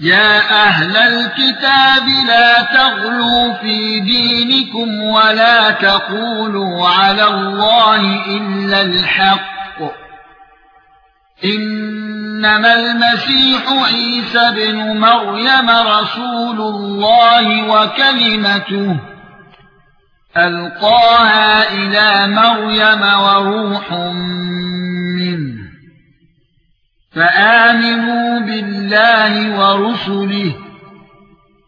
يا أهل الكتاب لا تغلوا في دينكم ولا تقولوا على الله إلا الحق. إنما المسيح عيسى ابن مريم رسول الله وكلمته. ألقاها إلى مريم وروح فآمنوا بالله ورسله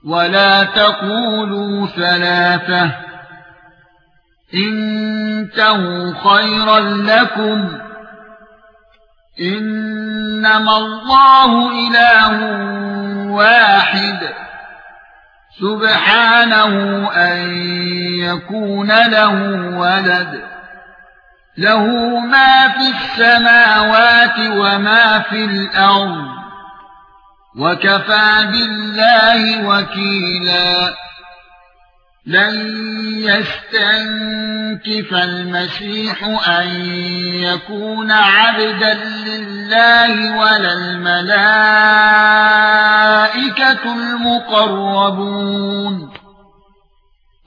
ولا تقولوا ثلاثة إنتهوا خيرا لكم إنما الله إله واحد سبحانه أن يكون له ولد له ما في السماوات وما في الأرض وكفى بالله وكيلا لن يستنكف المسيح أن يكون عبدا لله ولا الملائكة المقربون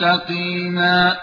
مستقيما